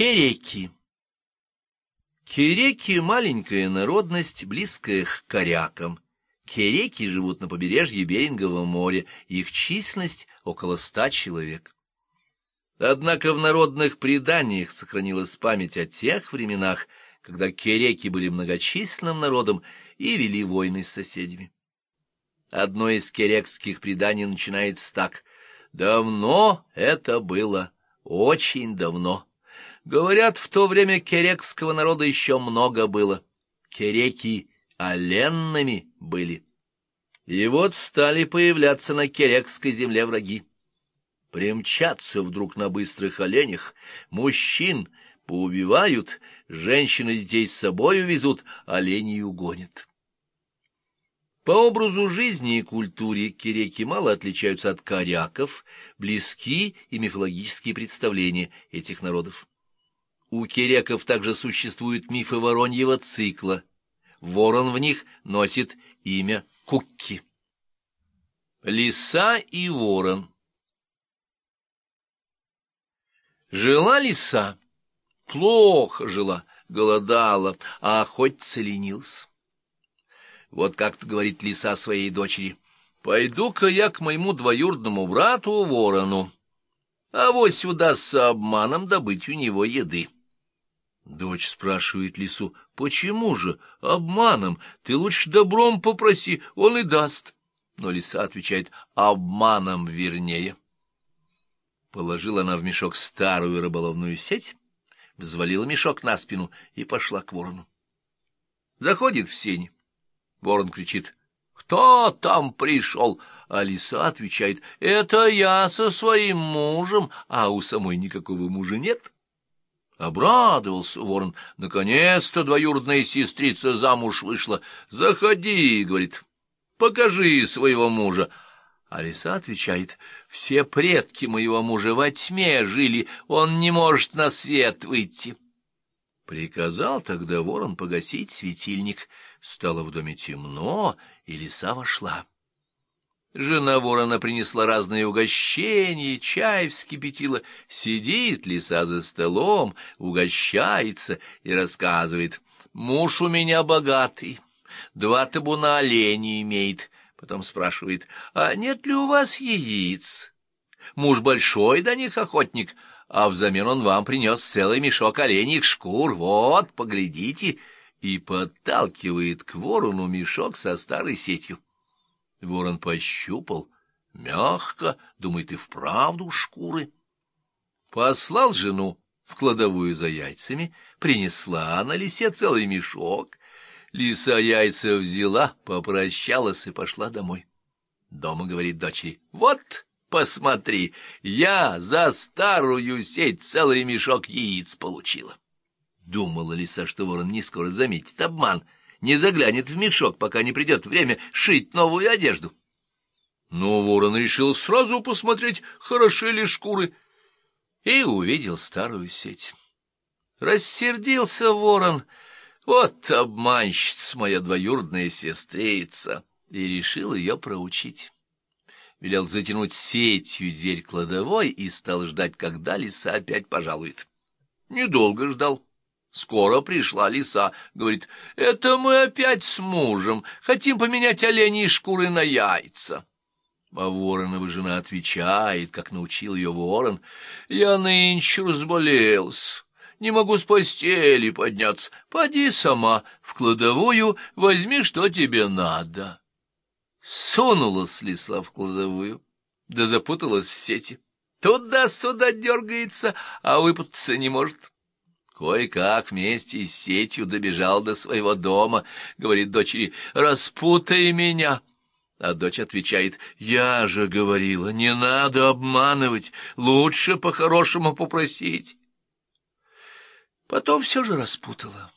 Кереки Кереки — маленькая народность, близкая к корякам. Кереки живут на побережье Берингового моря, их численность — около ста человек. Однако в народных преданиях сохранилась память о тех временах, когда кереки были многочисленным народом и вели войны с соседями. Одно из керекских преданий начинается так. «Давно это было, очень давно». Говорят, в то время керекского народа еще много было. Кереки оленными были. И вот стали появляться на керекской земле враги. Примчатся вдруг на быстрых оленях, мужчин поубивают, женщины детей с собой увезут, оленей угонят. По образу жизни и культуре кереки мало отличаются от коряков, близки и мифологические представления этих народов. У кереков также существуют мифы вороньего цикла. Ворон в них носит имя Кукки. Лиса и ворон Жила лиса. Плохо жила, голодала, а охотиться ленился. Вот как-то говорит лиса своей дочери, «Пойду-ка я к моему двоюродному брату ворону, а вот сюда с обманом добыть у него еды». Дочь спрашивает лису, почему же обманом? Ты лучше добром попроси, он и даст. Но лиса отвечает, обманом вернее. Положила она в мешок старую рыболовную сеть, взвалила мешок на спину и пошла к ворону. Заходит в сень. Ворон кричит, «Кто там пришел?» А лиса отвечает, «Это я со своим мужем, а у самой никакого мужа нет». Обрадовался ворон. Наконец-то двоюродная сестрица замуж вышла. «Заходи», — говорит, — «покажи своего мужа». А лиса отвечает, «Все предки моего мужа во тьме жили, он не может на свет выйти». Приказал тогда ворон погасить светильник. Стало в доме темно, и лиса вошла. Жена ворона принесла разные угощения, чай вскипятила. Сидит лиса за столом, угощается и рассказывает. «Муж у меня богатый, два табуна оленей имеет». Потом спрашивает, «А нет ли у вас яиц?» Муж большой до них охотник, а взамен он вам принес целый мешок оленьих шкур. Вот, поглядите!» И подталкивает к ворону мешок со старой сетью. Ворон пощупал, мягко, думает, и вправду шкуры. Послал жену в кладовую за яйцами, принесла на лисе целый мешок. Лиса яйца взяла, попрощалась и пошла домой. Дома говорит дочери, вот, посмотри, я за старую сеть целый мешок яиц получила. Думала лиса, что ворон не скоро заметит обман — не заглянет в мешок, пока не придет время шить новую одежду. Но ворон решил сразу посмотреть, хороши ли шкуры, и увидел старую сеть. Рассердился ворон, вот обманщица моя двоюродная сестрица, и решил ее проучить. Велел затянуть сетью дверь кладовой и стал ждать, когда лиса опять пожалует. Недолго ждал. Скоро пришла лиса, говорит, это мы опять с мужем, хотим поменять оленей шкуры на яйца. А воронова жена отвечает, как научил ее ворон, я нынче разболелся, не могу с постели подняться, поди сама в кладовую, возьми, что тебе надо. Сунулась лиса в кладовую, да запуталась в сети. Туда-сюда дергается, а выпутаться не может. Кое-как вместе с сетью добежал до своего дома, говорит дочери, «Распутай меня!» А дочь отвечает, «Я же говорила, не надо обманывать, лучше по-хорошему попросить». Потом все же распутала.